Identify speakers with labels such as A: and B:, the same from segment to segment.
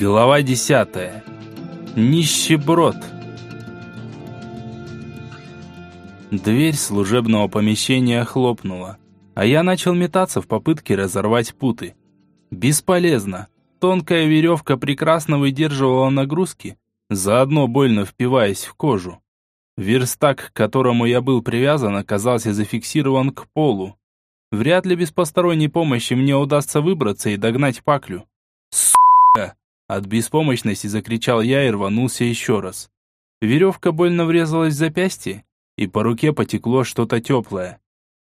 A: Глава десятая. Нищеброд. Дверь служебного помещения хлопнула, а я начал метаться в попытке разорвать путы. Бесполезно. Тонкая веревка прекрасно выдерживала нагрузки, заодно больно впиваясь в кожу. Верстак, к которому я был привязан, оказался зафиксирован к полу. Вряд ли без посторонней помощи мне удастся выбраться и догнать паклю. От беспомощности закричал я и рванулся еще раз. Веревка больно врезалась в запястье, и по руке потекло что-то теплое.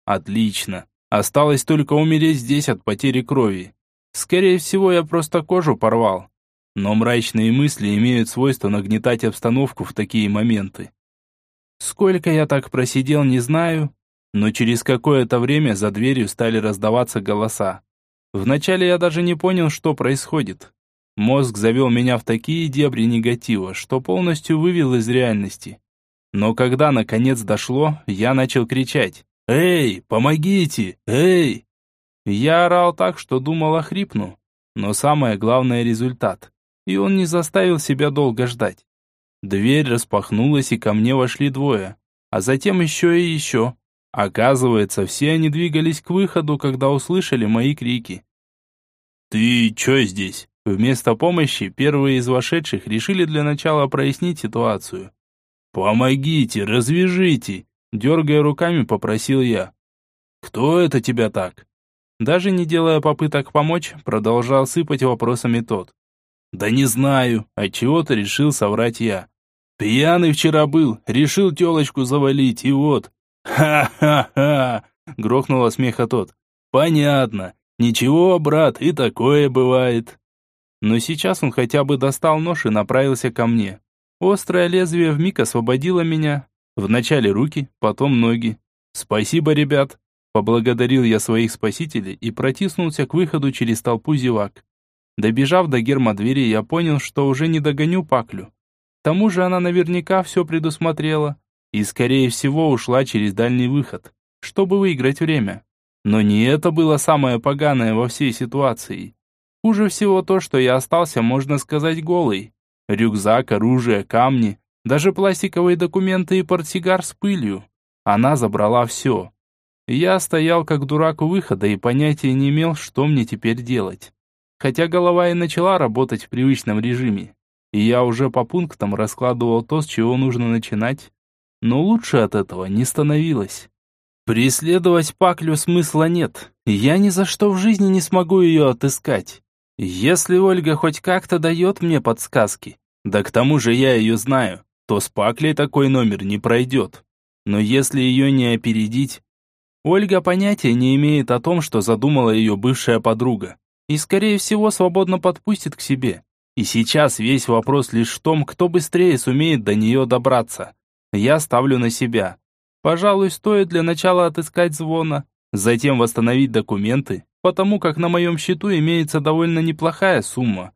A: Отлично. Осталось только умереть здесь от потери крови. Скорее всего, я просто кожу порвал. Но мрачные мысли имеют свойство нагнетать обстановку в такие моменты. Сколько я так просидел, не знаю, но через какое-то время за дверью стали раздаваться голоса. Вначале я даже не понял, что происходит. Мозг завел меня в такие дебри негатива, что полностью вывел из реальности. Но когда наконец дошло, я начал кричать. «Эй, помогите! Эй!» Я орал так, что думал охрипну. Но самое главное – результат. И он не заставил себя долго ждать. Дверь распахнулась, и ко мне вошли двое. А затем еще и еще. Оказывается, все они двигались к выходу, когда услышали мои крики. «Ты чё здесь?» Вместо помощи первые из вошедших решили для начала прояснить ситуацию. «Помогите, развяжите!» Дергая руками, попросил я. «Кто это тебя так?» Даже не делая попыток помочь, продолжал сыпать вопросами тот. «Да не знаю, отчего-то решил соврать я. Пьяный вчера был, решил телочку завалить, и вот...» «Ха-ха-ха!» — грохнуло смеха тот. «Понятно. Ничего, брат, и такое бывает». Но сейчас он хотя бы достал нож и направился ко мне. Острое лезвие вмиг освободило меня. Вначале руки, потом ноги. «Спасибо, ребят!» Поблагодарил я своих спасителей и протиснулся к выходу через толпу зевак. Добежав до гермодвери, я понял, что уже не догоню Паклю. К тому же она наверняка все предусмотрела и, скорее всего, ушла через дальний выход, чтобы выиграть время. Но не это было самое поганое во всей ситуации. Хуже всего то, что я остался, можно сказать, голый. Рюкзак, оружие, камни, даже пластиковые документы и портсигар с пылью. Она забрала все. Я стоял как дурак у выхода и понятия не имел, что мне теперь делать. Хотя голова и начала работать в привычном режиме. И я уже по пунктам раскладывал то, с чего нужно начинать. Но лучше от этого не становилось. Преследовать Паклю смысла нет. Я ни за что в жизни не смогу ее отыскать. Если Ольга хоть как-то дает мне подсказки, да к тому же я ее знаю, то с Паклей такой номер не пройдет. Но если ее не опередить... Ольга понятия не имеет о том, что задумала ее бывшая подруга. И, скорее всего, свободно подпустит к себе. И сейчас весь вопрос лишь в том, кто быстрее сумеет до нее добраться. Я ставлю на себя. Пожалуй, стоит для начала отыскать звона, затем восстановить документы, потому как на моем счету имеется довольно неплохая сумма.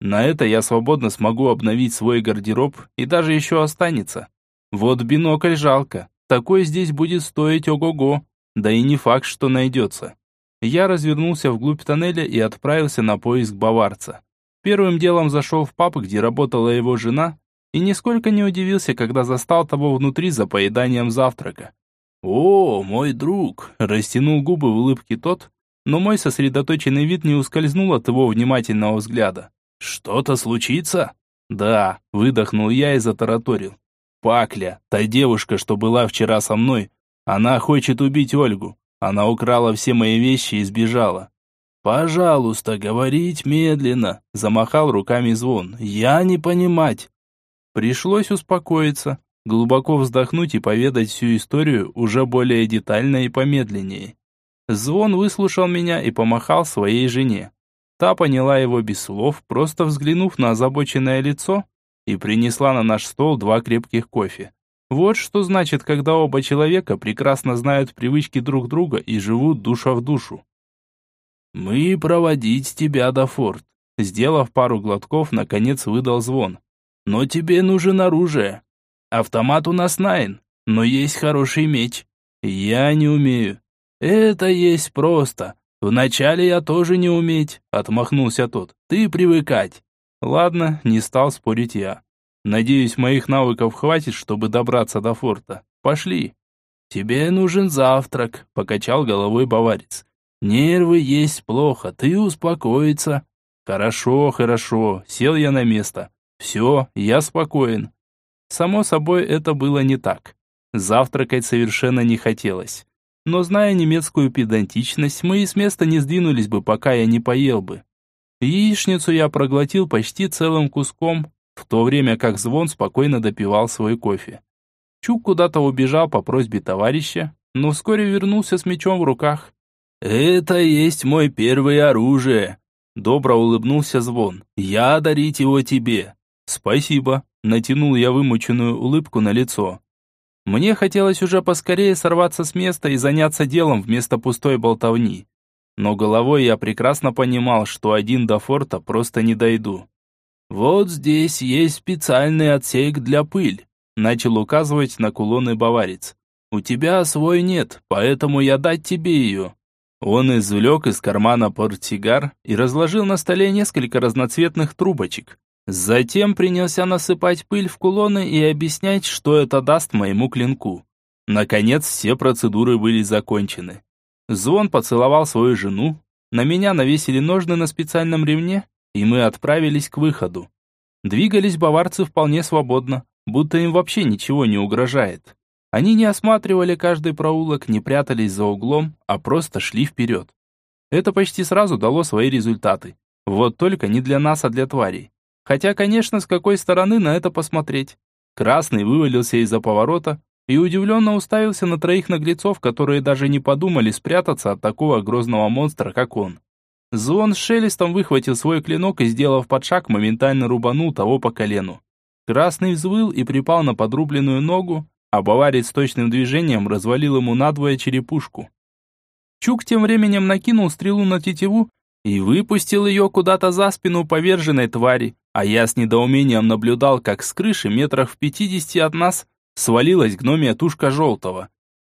A: На это я свободно смогу обновить свой гардероб и даже еще останется. Вот бинокль жалко, такой здесь будет стоить ого-го, да и не факт, что найдется. Я развернулся вглубь тоннеля и отправился на поиск баварца. Первым делом зашел в паб, где работала его жена, и нисколько не удивился, когда застал того внутри за поеданием завтрака. «О, мой друг!» – растянул губы в улыбке тот, но мой сосредоточенный вид не ускользнул от его внимательного взгляда. «Что-то случится?» «Да», — выдохнул я и затараторил. «Пакля, та девушка, что была вчера со мной, она хочет убить Ольгу. Она украла все мои вещи и сбежала». «Пожалуйста, говорить медленно», — замахал руками звон. «Я не понимать». Пришлось успокоиться, глубоко вздохнуть и поведать всю историю уже более детально и помедленнее. Звон выслушал меня и помахал своей жене. Та поняла его без слов, просто взглянув на озабоченное лицо, и принесла на наш стол два крепких кофе. Вот что значит, когда оба человека прекрасно знают привычки друг друга и живут душа в душу. «Мы проводить тебя до форт», — сделав пару глотков, наконец выдал звон. «Но тебе нужен оружие. Автомат у нас найн, но есть хороший меч. Я не умею. «Это есть просто. Вначале я тоже не уметь», — отмахнулся тот. «Ты привыкать. Ладно, не стал спорить я. Надеюсь, моих навыков хватит, чтобы добраться до форта. Пошли. Тебе нужен завтрак, покачал головой баварец. Нервы есть плохо, ты успокоиться. Хорошо, хорошо, сел я на место. Все, я спокоен. Само собой, это было не так. Завтракать совершенно не хотелось. Но зная немецкую педантичность, мы и с места не сдвинулись бы, пока я не поел бы. Яичницу я проглотил почти целым куском, в то время как Звон спокойно допивал свой кофе. Чук куда-то убежал по просьбе товарища, но вскоре вернулся с мечом в руках. «Это есть мой первое оружие!» Добро улыбнулся Звон. «Я дарить его тебе!» «Спасибо!» Натянул я вымученную улыбку на лицо. Мне хотелось уже поскорее сорваться с места и заняться делом вместо пустой болтовни. Но головой я прекрасно понимал, что один до форта просто не дойду. «Вот здесь есть специальный отсек для пыль», начал указывать на кулоны баварец. «У тебя свой нет, поэтому я дать тебе ее». Он извлек из кармана портсигар и разложил на столе несколько разноцветных трубочек. Затем принялся насыпать пыль в кулоны и объяснять, что это даст моему клинку. Наконец, все процедуры были закончены. Звон поцеловал свою жену, на меня навесили ножны на специальном ремне, и мы отправились к выходу. Двигались баварцы вполне свободно, будто им вообще ничего не угрожает. Они не осматривали каждый проулок, не прятались за углом, а просто шли вперед. Это почти сразу дало свои результаты. Вот только не для нас, а для тварей. Хотя, конечно, с какой стороны на это посмотреть. Красный вывалился из-за поворота, и удивленно уставился на троих наглецов, которые даже не подумали спрятаться от такого грозного монстра, как он. Звон с шелестом выхватил свой клинок и, сделав подшаг, моментально рубанул того по колену. Красный взвыл и припал на подрубленную ногу, а баварец точным движением развалил ему надвое черепушку. Чук тем временем накинул стрелу на тетиву и выпустил ее куда-то за спину поверженной твари, а я с недоумением наблюдал, как с крыши метрах в пятидесяти от нас свалилась гномия тушка желтого.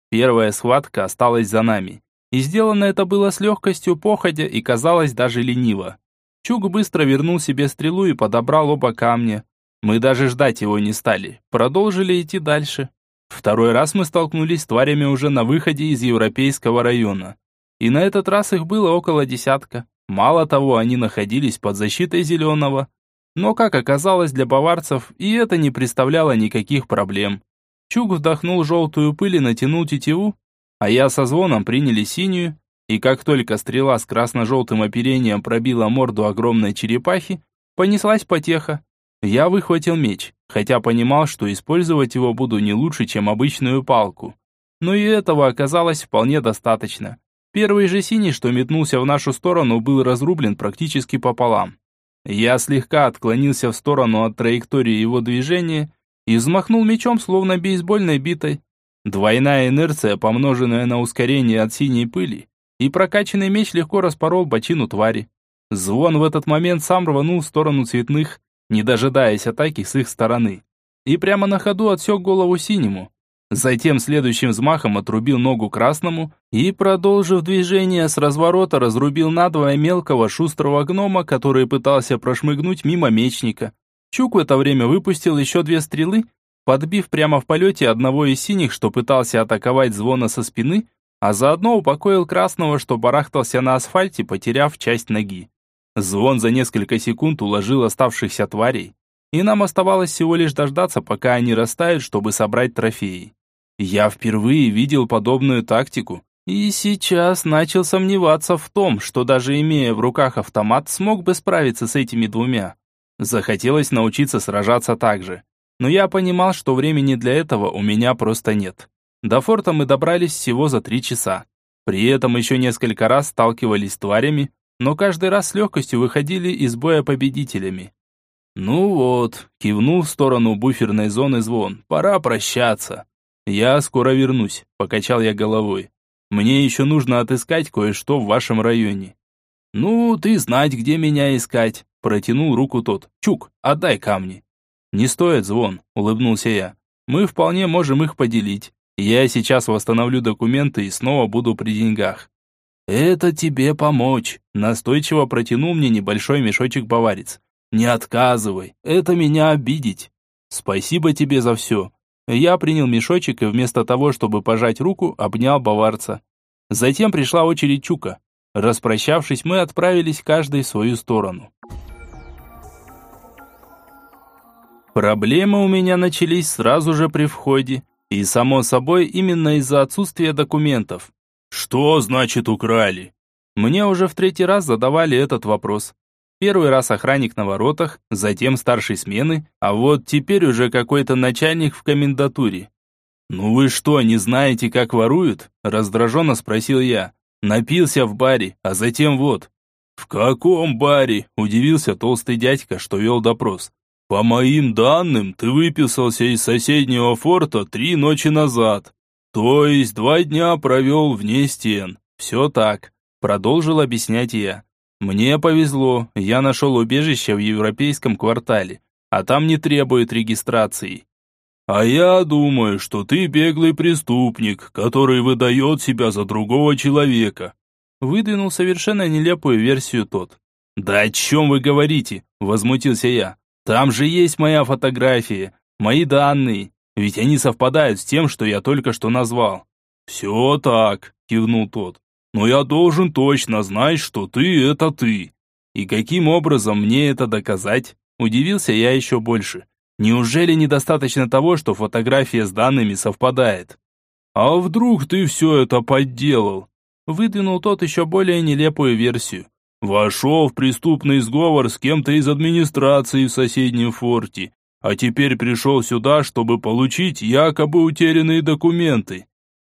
A: Первая схватка осталась за нами. И сделано это было с легкостью походя и казалось даже лениво. Чук быстро вернул себе стрелу и подобрал оба камня. Мы даже ждать его не стали, продолжили идти дальше. Второй раз мы столкнулись с тварями уже на выходе из европейского района. И на этот раз их было около десятка. Мало того, они находились под защитой зеленого. Но, как оказалось для баварцев, и это не представляло никаких проблем. Чук вдохнул желтую пыль и натянул тетиву, а я со звоном приняли синюю, и как только стрела с красно-желтым оперением пробила морду огромной черепахи, понеслась потеха. Я выхватил меч, хотя понимал, что использовать его буду не лучше, чем обычную палку. Но и этого оказалось вполне достаточно. Первый же синий, что метнулся в нашу сторону, был разрублен практически пополам. Я слегка отклонился в сторону от траектории его движения и взмахнул мечом, словно бейсбольной битой. Двойная инерция, помноженная на ускорение от синей пыли, и прокачанный меч легко распорол бочину твари. Звон в этот момент сам рванул в сторону цветных, не дожидаясь атаки с их стороны. И прямо на ходу отсек голову синему. Затем следующим взмахом отрубил ногу красному и, продолжив движение с разворота, разрубил надвое мелкого шустрого гнома, который пытался прошмыгнуть мимо мечника. Чук в это время выпустил еще две стрелы, подбив прямо в полете одного из синих, что пытался атаковать звона со спины, а заодно упокоил красного, что барахтался на асфальте, потеряв часть ноги. Звон за несколько секунд уложил оставшихся тварей, и нам оставалось всего лишь дождаться, пока они растают, чтобы собрать трофеи. Я впервые видел подобную тактику, и сейчас начал сомневаться в том, что даже имея в руках автомат, смог бы справиться с этими двумя. Захотелось научиться сражаться так же. Но я понимал, что времени для этого у меня просто нет. До форта мы добрались всего за три часа. При этом еще несколько раз сталкивались с тварями, но каждый раз с легкостью выходили из боя победителями. «Ну вот», — кивнул в сторону буферной зоны звон, — «пора прощаться». «Я скоро вернусь», — покачал я головой. «Мне еще нужно отыскать кое-что в вашем районе». «Ну, ты знать, где меня искать», Протянул руку тот. «Чук, отдай камни». «Не стоит звон», — улыбнулся я. «Мы вполне можем их поделить. Я сейчас восстановлю документы и снова буду при деньгах». «Это тебе помочь», — настойчиво протянул мне небольшой мешочек баварец. Не отказывай, это меня обидеть. Спасибо тебе за все. Я принял мешочек и вместо того, чтобы пожать руку, обнял баварца. Затем пришла очередь Чука. Распрощавшись, мы отправились каждый в свою сторону. Проблемы у меня начались сразу же при входе, и, само собой, именно из-за отсутствия документов. «Что значит украли?» Мне уже в третий раз задавали этот вопрос. Первый раз охранник на воротах, затем старший смены, а вот теперь уже какой-то начальник в комендатуре. «Ну вы что, не знаете, как воруют?» – раздраженно спросил я. «Напился в баре, а затем вот». «В каком баре?» – удивился толстый дядька, что вел допрос. По моим данным, ты выписался из соседнего форта три ночи назад. То есть два дня провел вне стен. Все так. Продолжил объяснять я. Мне повезло, я нашел убежище в европейском квартале, а там не требует регистрации. А я думаю, что ты беглый преступник, который выдает себя за другого человека. Выдвинул совершенно нелепую версию тот. «Да о чем вы говорите?» – возмутился я. Там же есть моя фотография, мои данные, ведь они совпадают с тем, что я только что назвал. Все так, кивнул тот. Но я должен точно знать, что ты это ты. И каким образом мне это доказать? Удивился я еще больше. Неужели недостаточно того, что фотография с данными совпадает? А вдруг ты все это подделал? Выдвинул тот еще более нелепую версию. Вошел в преступный сговор с кем-то из администрации в соседнем форте, а теперь пришел сюда, чтобы получить якобы утерянные документы.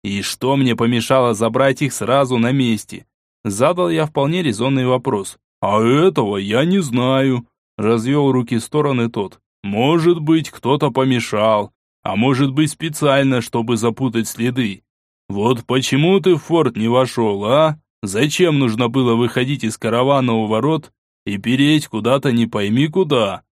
A: И что мне помешало забрать их сразу на месте? Задал я вполне резонный вопрос. А этого я не знаю. Развел руки в стороны тот. Может быть, кто-то помешал, а может быть специально, чтобы запутать следы. Вот почему ты в форт не вошел, а? Зачем нужно было выходить из каравана у ворот и переть куда-то не пойми куда?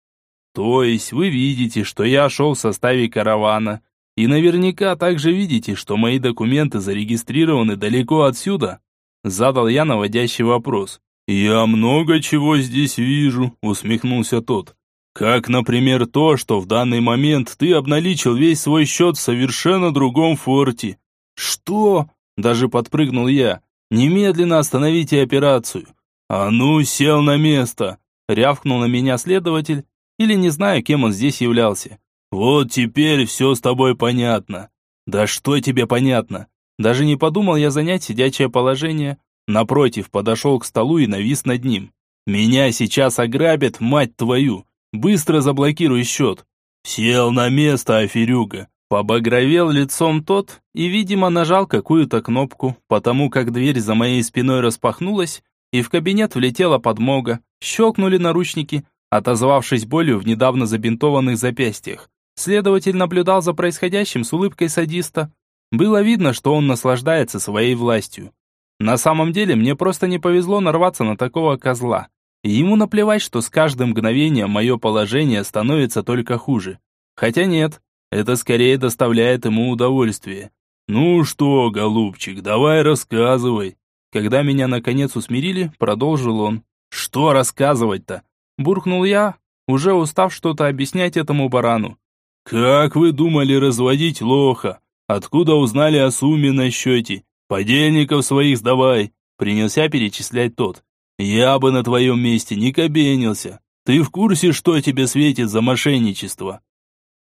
A: То есть вы видите, что я шел в составе каравана, и наверняка также видите, что мои документы зарегистрированы далеко отсюда? Задал я наводящий вопрос. «Я много чего здесь вижу», усмехнулся тот. «Как, например, то, что в данный момент ты обналичил весь свой счет в совершенно другом форте». «Что?» Даже подпрыгнул я. Немедленно остановите операцию. А ну, сел на место, рявкнул на меня следователь, или не знаю, кем он здесь являлся. Вот теперь все с тобой понятно. Да что тебе понятно? Даже не подумал я занять сидячее положение. Напротив, подошел к столу и навис над ним. Меня сейчас ограбят, мать твою. Быстро заблокируй счет. Сел на место, аферюга. Побагровел лицом тот и, видимо, нажал какую-то кнопку, потому как дверь за моей спиной распахнулась, и в кабинет влетела подмога. Щелкнули наручники, отозвавшись болью в недавно забинтованных запястьях. Следователь наблюдал за происходящим с улыбкой садиста. Было видно, что он наслаждается своей властью. На самом деле, мне просто не повезло нарваться на такого козла. И ему наплевать, что с каждым мгновением мое положение становится только хуже. Хотя нет, это скорее доставляет ему удовольствие. «Ну что, голубчик, давай рассказывай». Когда меня наконец усмирили, продолжил он. «Что рассказывать-то?» Буркнул я, уже устав что-то объяснять этому барану. «Как вы думали разводить лоха? Откуда узнали о сумме на счете? Подельников своих сдавай!» Принялся перечислять тот. «Я бы на твоем месте не кабенился. Ты в курсе, что тебе светит за мошенничество?»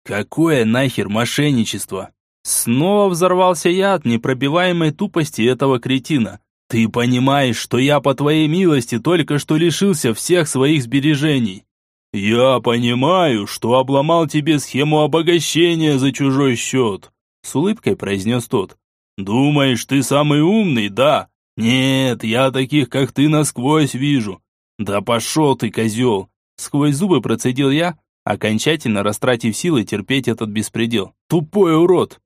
A: Какое нахер мошенничество? Снова взорвался я от непробиваемой тупости этого кретина. Ты понимаешь, что я по твоей милости только что лишился всех своих сбережений. Я понимаю, что обломал тебе схему обогащения за чужой счет, с улыбкой произнес тот. Думаешь, ты самый умный, да? Нет, я таких, как ты, насквозь вижу. Да пошел ты, козел. Сквозь зубы процедил я, окончательно растратив силы терпеть этот беспредел. Тупой урод!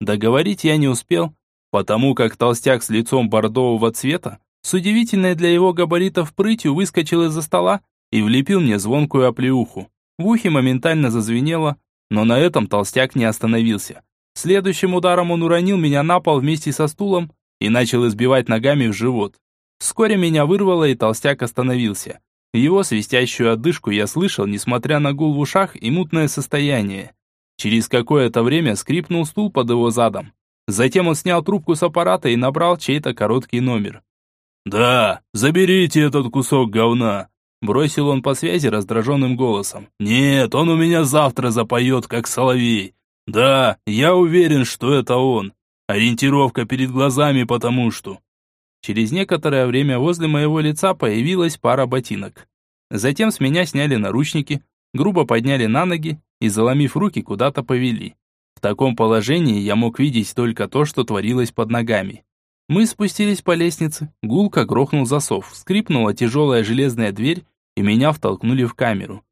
A: Договорить я не успел, потому как толстяк с лицом бордового цвета с удивительной для его габаритов прытью выскочил из-за стола и влепил мне звонкую оплеуху. В ухе моментально зазвенело, но на этом толстяк не остановился. Следующим ударом он уронил меня на пол вместе со стулом и начал избивать ногами в живот. Вскоре меня вырвало, и толстяк остановился. Его свистящую отдышку я слышал, несмотря на гул в ушах и мутное состояние. Через какое-то время скрипнул стул под его задом. Затем он снял трубку с аппарата и набрал чей-то короткий номер. «Да, заберите этот кусок говна», – бросил он по связи раздраженным голосом. «Нет, он у меня завтра запоет, как соловей. Да, я уверен, что это он. Ориентировка перед глазами, потому что...» Через некоторое время возле моего лица появилась пара ботинок. Затем с меня сняли наручники, грубо подняли на ноги и, заломив руки, куда-то повели. В таком положении я мог видеть только то, что творилось под ногами. Мы спустились по лестнице, гулко грохнул засов, скрипнула тяжелая железная дверь, и меня втолкнули в камеру.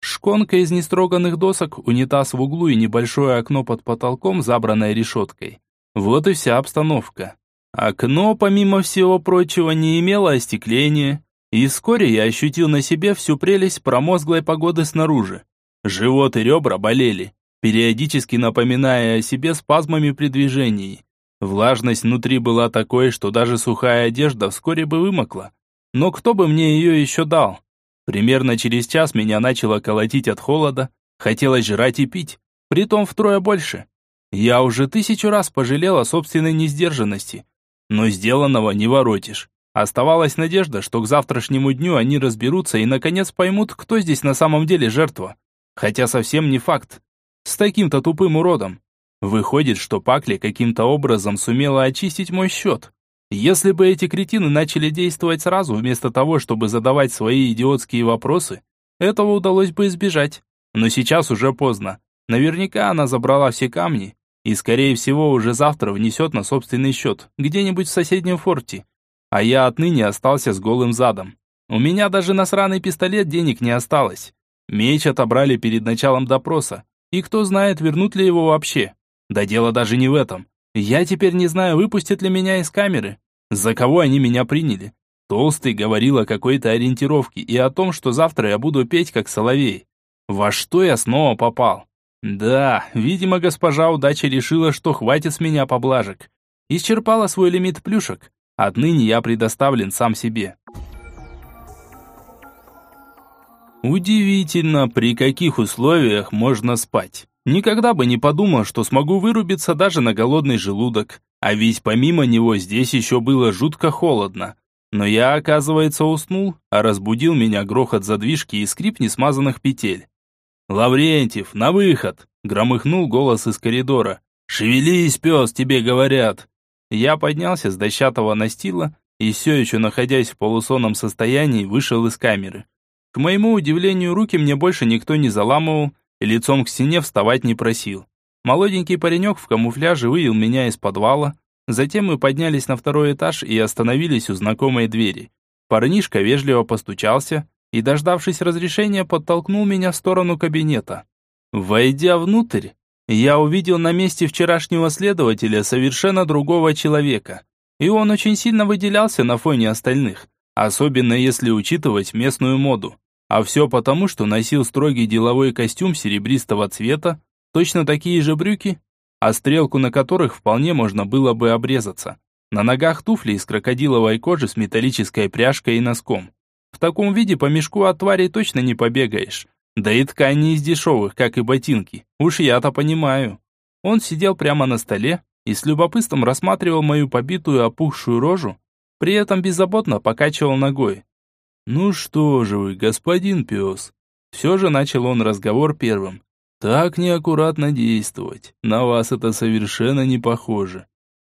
A: Шконка из нестроганных досок, унитаз в углу и небольшое окно под потолком, забранное решеткой. Вот и вся обстановка. Окно, помимо всего прочего, не имело остекления, и вскоре я ощутил на себе всю прелесть промозглой погоды снаружи. Живот и ребра болели, периодически напоминая о себе спазмами при движении. Влажность внутри была такой, что даже сухая одежда вскоре бы вымокла. Но кто бы мне ее еще дал? Примерно через час меня начало колотить от холода, хотелось жрать и пить, притом втрое больше. Я уже тысячу раз пожалел о собственной несдержанности, но сделанного не воротишь. Оставалась надежда, что к завтрашнему дню они разберутся и наконец поймут, кто здесь на самом деле жертва. Хотя совсем не факт. С таким-то тупым уродом. Выходит, что Пакли каким-то образом сумела очистить мой счет. Если бы эти кретины начали действовать сразу, вместо того, чтобы задавать свои идиотские вопросы, этого удалось бы избежать. Но сейчас уже поздно. Наверняка она забрала все камни и, скорее всего, уже завтра внесет на собственный счет, где-нибудь в соседнем форте. А я отныне остался с голым задом. У меня даже на сраный пистолет денег не осталось. Меч отобрали перед началом допроса, и кто знает, вернут ли его вообще. Да дело даже не в этом. Я теперь не знаю, выпустят ли меня из камеры. За кого они меня приняли? Толстый говорил о какой-то ориентировке и о том, что завтра я буду петь как соловей. Во что я снова попал? Да, видимо, госпожа удача решила, что хватит с меня поблажек. Исчерпала свой лимит плюшек. Отныне я предоставлен сам себе. Удивительно, при каких условиях можно спать. Никогда бы не подумал, что смогу вырубиться даже на голодный желудок. А ведь помимо него здесь еще было жутко холодно. Но я, оказывается, уснул, а разбудил меня грохот задвижки и скрип несмазанных петель. «Лаврентьев, на выход!» – громыхнул голос из коридора. «Шевелись, пес, тебе говорят!» Я поднялся с дощатого настила и все еще находясь в полусонном состоянии, вышел из камеры. К моему удивлению, руки мне больше никто не заламывал, и лицом к стене вставать не просил. Молоденький паренек в камуфляже вывел меня из подвала. Затем мы поднялись на второй этаж и остановились у знакомой двери. Парнишка вежливо постучался и, дождавшись разрешения, подтолкнул меня в сторону кабинета. Войдя внутрь, я увидел на месте вчерашнего следователя совершенно другого человека. И он очень сильно выделялся на фоне остальных, особенно если учитывать местную моду. А все потому, что носил строгий деловой костюм серебристого цвета, точно такие же брюки, а стрелку на которых вполне можно было бы обрезаться. На ногах туфли из крокодиловой кожи с металлической пряжкой и носком. В таком виде по мешку от тварей точно не побегаешь. Да и ткань не из дешевых, как и ботинки. Уж я-то понимаю. Он сидел прямо на столе и с любопытством рассматривал мою побитую опухшую рожу, при этом беззаботно покачивал ногой. «Ну что же вы, господин пес?» Все же начал он разговор первым. «Так неаккуратно действовать. На вас это совершенно не похоже.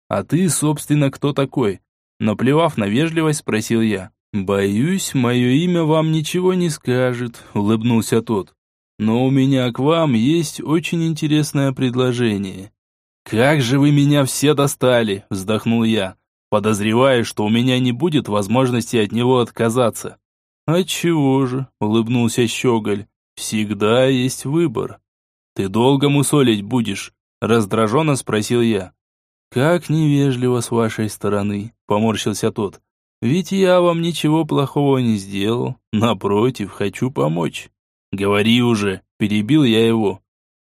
A: А ты, собственно, кто такой?» Наплевав на вежливость, спросил я. «Боюсь, мое имя вам ничего не скажет», — улыбнулся тот. «Но у меня к вам есть очень интересное предложение». «Как же вы меня все достали!» — вздохнул я, подозревая, что у меня не будет возможности от него отказаться. «Отчего же?» — улыбнулся Щеголь. «Всегда есть выбор». «Ты долго мусолить будешь?» — раздраженно спросил я. «Как невежливо с вашей стороны», — поморщился тот. «Ведь я вам ничего плохого не сделал. Напротив, хочу помочь». «Говори уже», — перебил я его.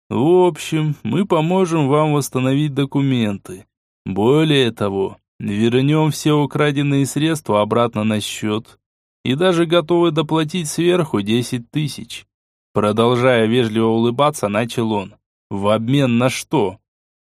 A: «В общем, мы поможем вам восстановить документы. Более того, вернем все украденные средства обратно на счет. и даже готовы доплатить сверху 10 тысяч. Продолжая вежливо улыбаться, начал он. В обмен на что?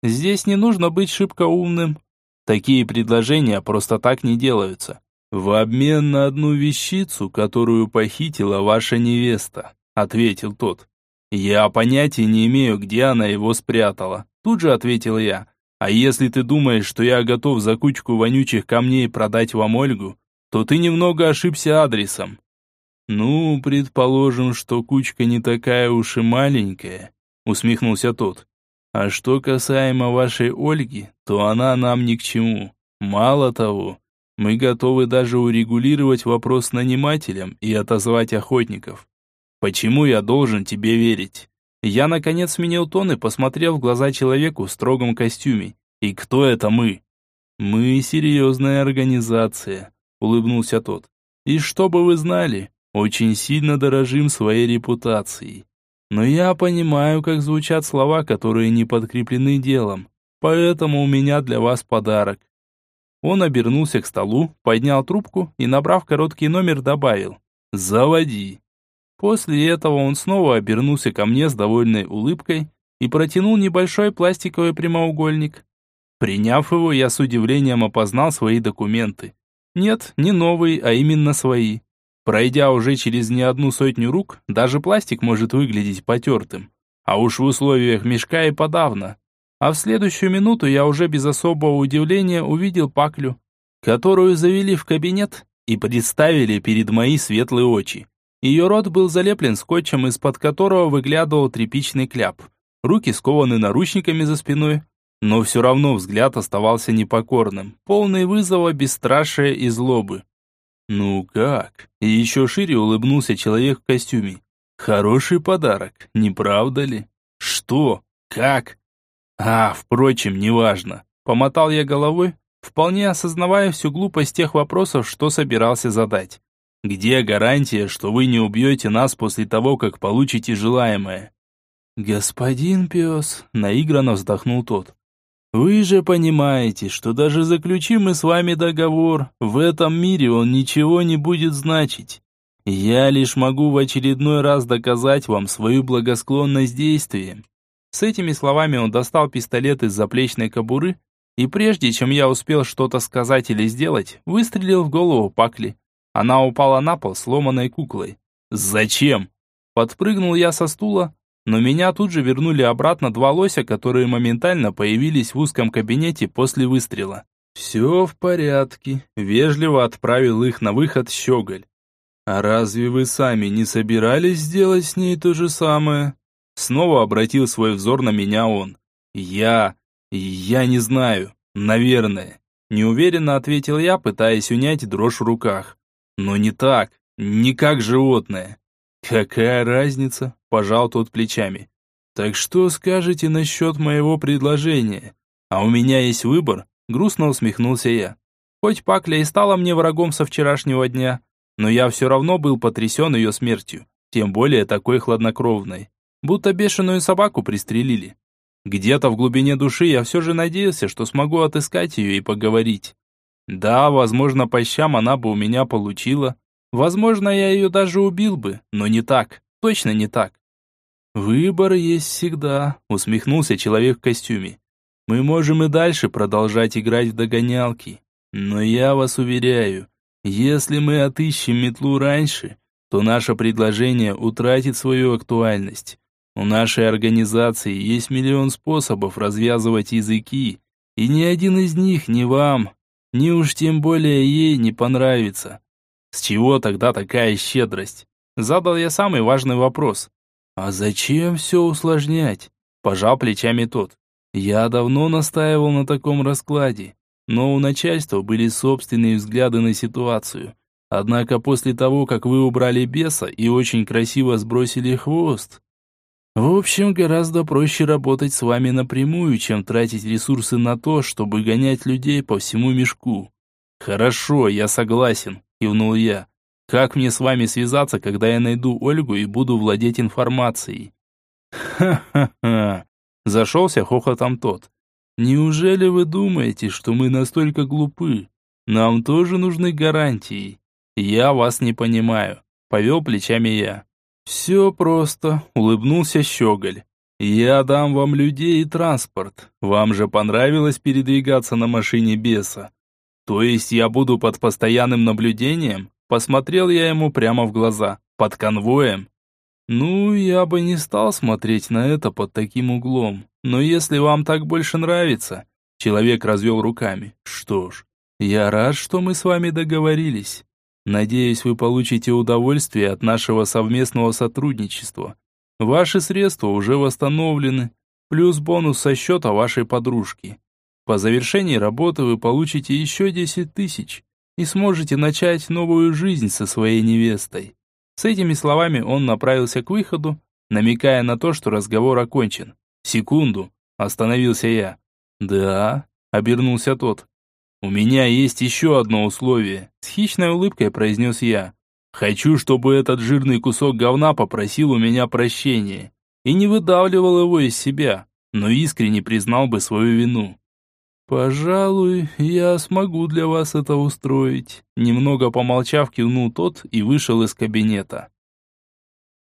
A: Здесь не нужно быть шибко умным. Такие предложения просто так не делаются. В обмен на одну вещицу, которую похитила ваша невеста, ответил тот. Я понятия не имею, где она его спрятала. Тут же ответил я. А если ты думаешь, что я готов за кучку вонючих камней продать вам Ольгу, то ты немного ошибся адресом. Ну, предположим, что кучка не такая уж и маленькая, усмехнулся тот. А что касаемо вашей Ольги, то она нам ни к чему. Мало того, мы готовы даже урегулировать вопрос с нанимателем и отозвать охотников. Почему я должен тебе верить? Я, наконец, сменил тон и посмотрел в глаза человеку в строгом костюме. И кто это мы? Мы серьезная организация, улыбнулся тот. И чтобы вы знали, очень сильно дорожим своей репутацией. Но я понимаю, как звучат слова, которые не подкреплены делом. Поэтому у меня для вас подарок. Он обернулся к столу, поднял трубку и, набрав короткий номер, добавил «Заводи». После этого он снова обернулся ко мне с довольной улыбкой и протянул небольшой пластиковый прямоугольник. Приняв его, я с удивлением опознал свои документы. Нет, не новые, а именно свои. Пройдя уже через не одну сотню рук, даже пластик может выглядеть потертым. А уж в условиях мешка и подавно. А в следующую минуту я уже без особого удивления увидел Паклю, которую завели в кабинет и представили перед мои светлые очи. Ее рот был залеплен скотчем, из-под которого выглядывал тряпичный кляп. Руки скованы наручниками за спиной, но все равно взгляд оставался непокорным, полный вызова, бесстрашия и злобы. «Ну как?» И еще шире улыбнулся человек в костюме. «Хороший подарок, не правда ли?» «Что? Как?» «А, впрочем, неважно». Помотал я головой, вполне осознавая всю глупость тех вопросов, что собирался задать. Где гарантия, что вы не убьете нас после того, как получите желаемое?» «Господин пес», — наигранно вздохнул тот, «вы же понимаете, что даже заключим мы с вами договор, в этом мире он ничего не будет значить. Я лишь могу в очередной раз доказать вам свою благосклонность действиям». С этими словами он достал пистолет из заплечной кобуры и прежде чем я успел что-то сказать или сделать, выстрелил в голову Пакли. Она упала на пол сломанной куклой. «Зачем?» Подпрыгнул я со стула, но меня тут же вернули обратно два лося, которые моментально появились в узком кабинете после выстрела. «Все в порядке», — вежливо отправил их на выход Щеголь. «А разве вы сами не собирались сделать с ней то же самое?» Снова обратил свой взор на меня он. «Я... я не знаю. Наверное». Неуверенно ответил я, пытаясь унять дрожь в руках. Но не так, не как животное. Какая разница? Пожал тот плечами. Так что скажете насчет моего предложения? А у меня есть выбор, грустно усмехнулся я. Хоть Пакля и стала мне врагом со вчерашнего дня, но я все равно был потрясен ее смертью, тем более такой хладнокровной. Будто бешеную собаку пристрелили. Где-то в глубине души я все же надеялся, что смогу отыскать ее и поговорить. Да, возможно, по щам она бы у меня получила. Возможно, я ее даже убил бы, но не так. Точно не так. Выбор есть всегда, усмехнулся человек в костюме. Мы можем и дальше продолжать играть в догонялки. Но я вас уверяю, если мы отыщем метлу раньше, то наше предложение утратит свою актуальность. У нашей организации есть миллион способов развязывать языки, и ни один из них не вам, ни уж тем более ей не понравится. С чего тогда такая щедрость? Задал я самый важный вопрос. А зачем все усложнять? Пожал плечами тот. Я давно настаивал на таком раскладе, но у начальства были собственные взгляды на ситуацию. Однако после того, как вы убрали беса и очень красиво сбросили хвост, в общем, гораздо проще работать с вами напрямую, чем тратить ресурсы на то, чтобы гонять людей по всему мешку. Хорошо, я согласен, кивнул я. Как мне с вами связаться, когда я найду Ольгу и буду владеть информацией? Ха-ха-ха. Зашелся хохотом тот. Неужели вы думаете, что мы настолько глупы? Нам тоже нужны гарантии. Я вас не понимаю. Повел плечами я. Все просто, улыбнулся Щеголь. Я дам вам людей и транспорт. Вам же понравилось передвигаться на машине беса. То есть я буду под постоянным наблюдением? Посмотрел я ему прямо в глаза. Под конвоем? Ну, я бы не стал смотреть на это под таким углом. Но если вам так больше нравится... Человек развел руками. Что ж, я рад, что мы с вами договорились. Надеюсь, вы получите удовольствие от нашего совместного сотрудничества. Ваши средства уже восстановлены, плюс бонус со счета вашей подружки. По завершении работы вы получите еще 10 тысяч и сможете начать новую жизнь со своей невестой. С этими словами он направился к выходу, намекая на то, что разговор окончен. «Секунду!» – остановился я. «Да?» – обернулся тот. «У меня есть еще одно условие», – с хищной улыбкой произнес я. «Хочу, чтобы этот жирный кусок говна попросил у меня прощения и не выдавливал его из себя, но искренне признал бы свою вину». «Пожалуй, я смогу для вас это устроить», немного помолчав, кивнул тот и вышел из кабинета.